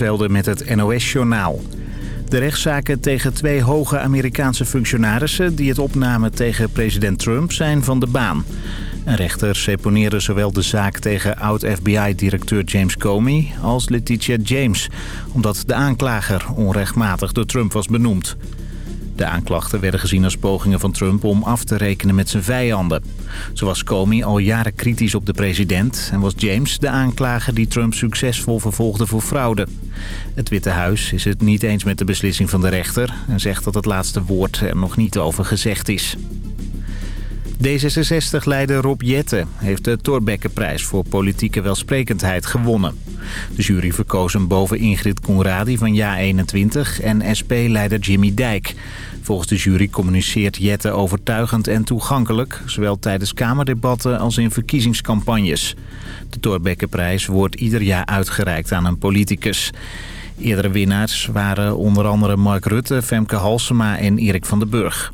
Velden met het NOS-journaal. De rechtszaken tegen twee hoge Amerikaanse functionarissen... die het opnamen tegen president Trump zijn van de baan. Een rechter seponeerde zowel de zaak tegen oud-FBI-directeur James Comey... als Letitia James, omdat de aanklager onrechtmatig door Trump was benoemd. De aanklachten werden gezien als pogingen van Trump om af te rekenen met zijn vijanden. Zo was Comey al jaren kritisch op de president... en was James de aanklager die Trump succesvol vervolgde voor fraude. Het Witte Huis is het niet eens met de beslissing van de rechter... en zegt dat het laatste woord er nog niet over gezegd is. D66-leider Rob Jette heeft de Torbekkenprijs voor politieke welsprekendheid gewonnen. De jury verkoos hem boven Ingrid Conradi van JA21 en SP-leider Jimmy Dijk. Volgens de jury communiceert Jette overtuigend en toegankelijk... zowel tijdens kamerdebatten als in verkiezingscampagnes. De Torbekkenprijs wordt ieder jaar uitgereikt aan een politicus. Eerdere winnaars waren onder andere Mark Rutte, Femke Halsema en Erik van den Burg.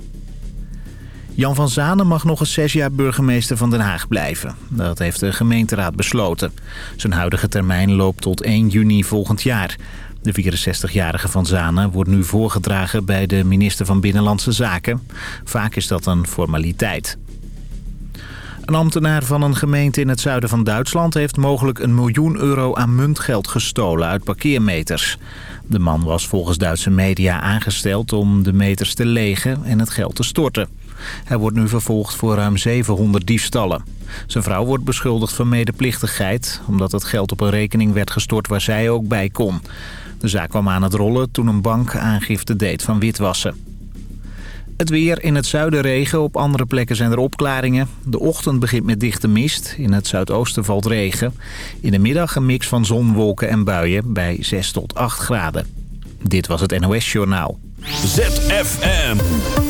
Jan van Zanen mag nog eens zes jaar burgemeester van Den Haag blijven. Dat heeft de gemeenteraad besloten. Zijn huidige termijn loopt tot 1 juni volgend jaar. De 64-jarige Van Zanen wordt nu voorgedragen bij de minister van Binnenlandse Zaken. Vaak is dat een formaliteit. Een ambtenaar van een gemeente in het zuiden van Duitsland... heeft mogelijk een miljoen euro aan muntgeld gestolen uit parkeermeters. De man was volgens Duitse media aangesteld om de meters te legen en het geld te storten. Hij wordt nu vervolgd voor ruim 700 diefstallen. Zijn vrouw wordt beschuldigd van medeplichtigheid... omdat het geld op een rekening werd gestort waar zij ook bij kon. De zaak kwam aan het rollen toen een bank aangifte deed van witwassen. Het weer in het zuiden regen, op andere plekken zijn er opklaringen. De ochtend begint met dichte mist, in het zuidoosten valt regen. In de middag een mix van zon, wolken en buien bij 6 tot 8 graden. Dit was het NOS Journaal. ZFM.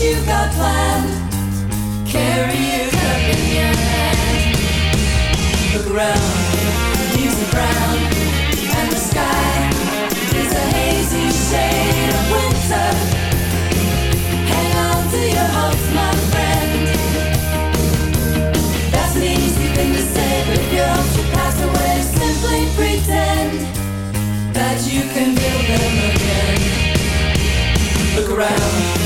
You've got planned. Carry your cup in your hand. Look around, the leaves are brown, and the sky is a hazy shade of winter. Hang on to your hopes, my friend. That's an easy thing to say, but if your hopes should pass away, simply pretend that you can build them again. Look around,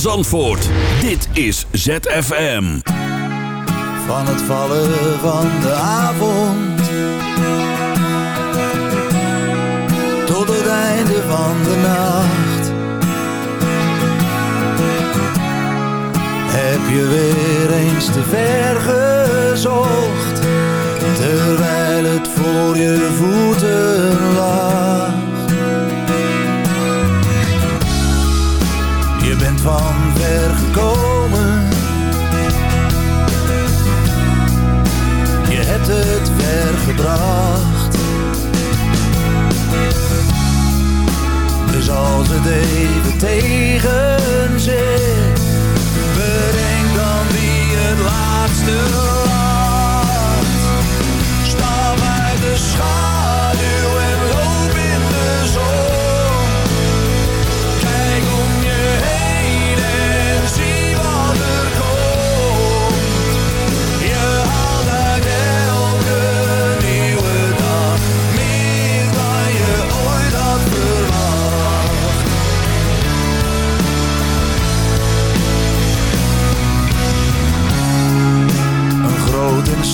van Zandvoort. Dit is ZFM. Van het vallen van de avond. Tot het einde van de nacht. Heb je weer eens te ver gezocht. Terwijl het voor je voeten het vergebracht. Dus als het even tegen zit, bedenk dan wie het laatste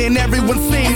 And everyone sings.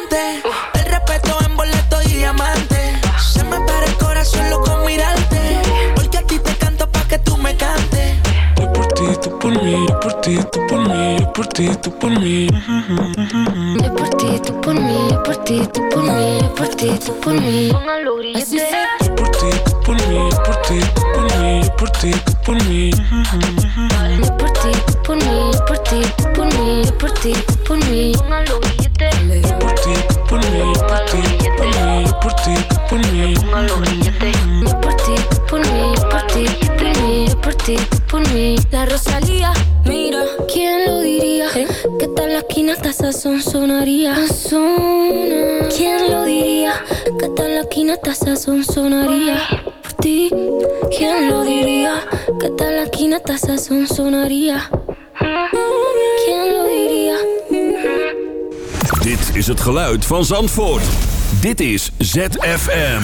ti, tú por mí, yo por ti, tú por mí. Yo por ti, tú por mí, yo por ti, tú por mí, yo por ti, tú por mí. Así será. Yo por ti, tú por mí, por ti, tú por mí, por ti, tú por mí. Yo por ti, tú por mí, yo por ti, tú por mí, yo por ti, tú por mí. Yo por ti, tú por mí, por ti, tú por mí, yo por ti, tú por mí. Yo por. La Rosalía. ¿Quién lo diría? ¿Eh? Que tal la quinata esa son sonaría? Sona. ¿Quién lo diría? Que tal la quinata esa son sonaría? Por ti, ¿quién lo diría? Que tal la esquina esa son sonaría? ¿Quién lo diría? Dit is het geluid van Zandvoort. Dit is ZFM.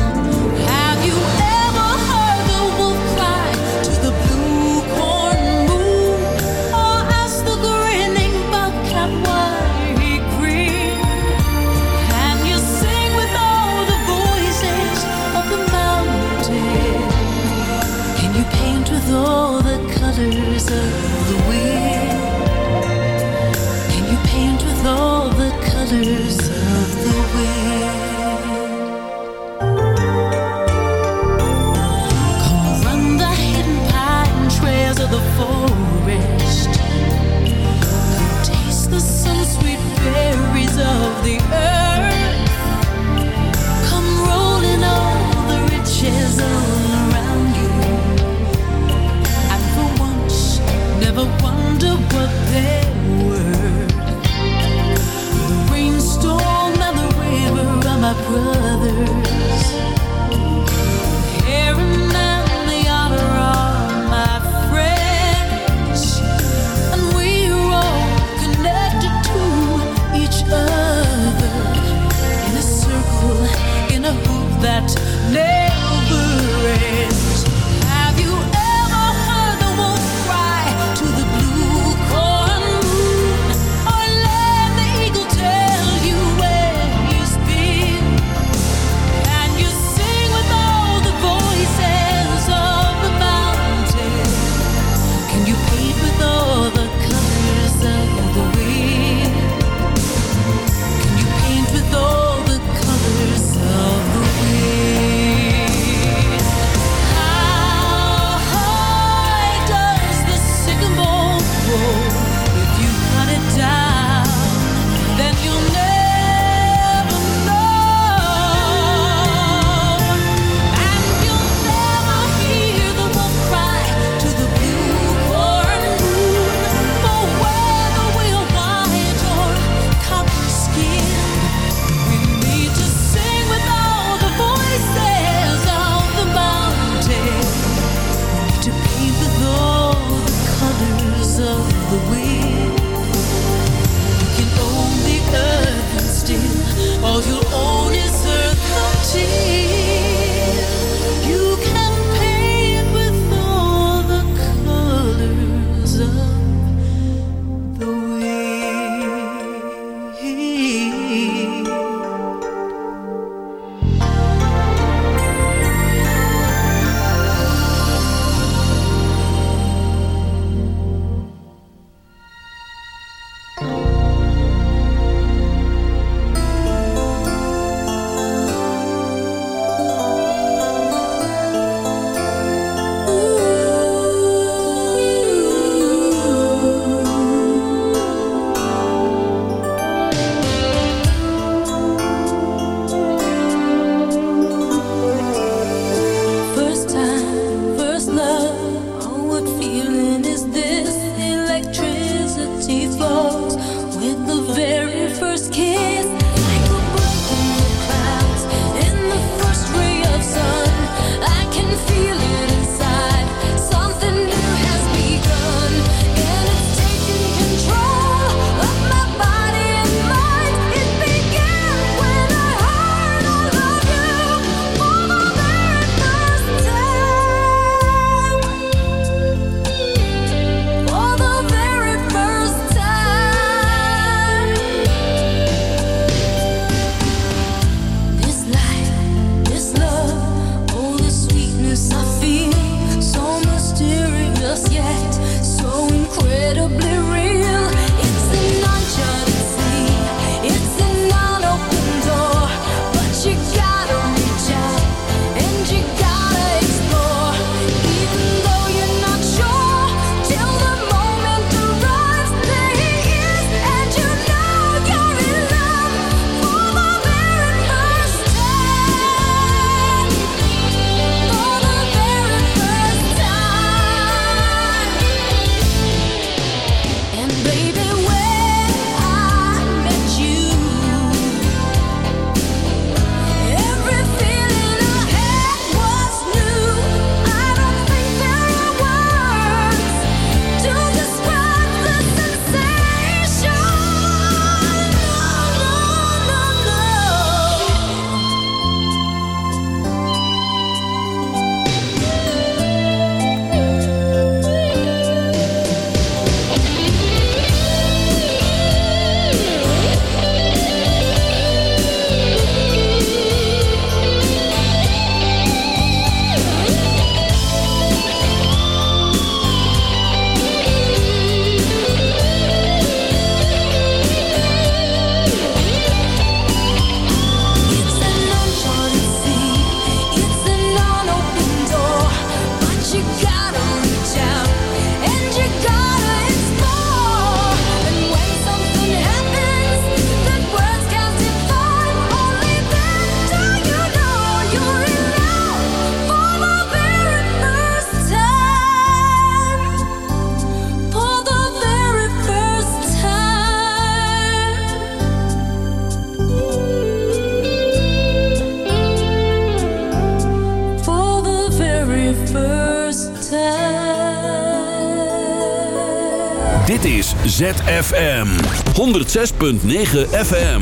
Fm 106.9 FM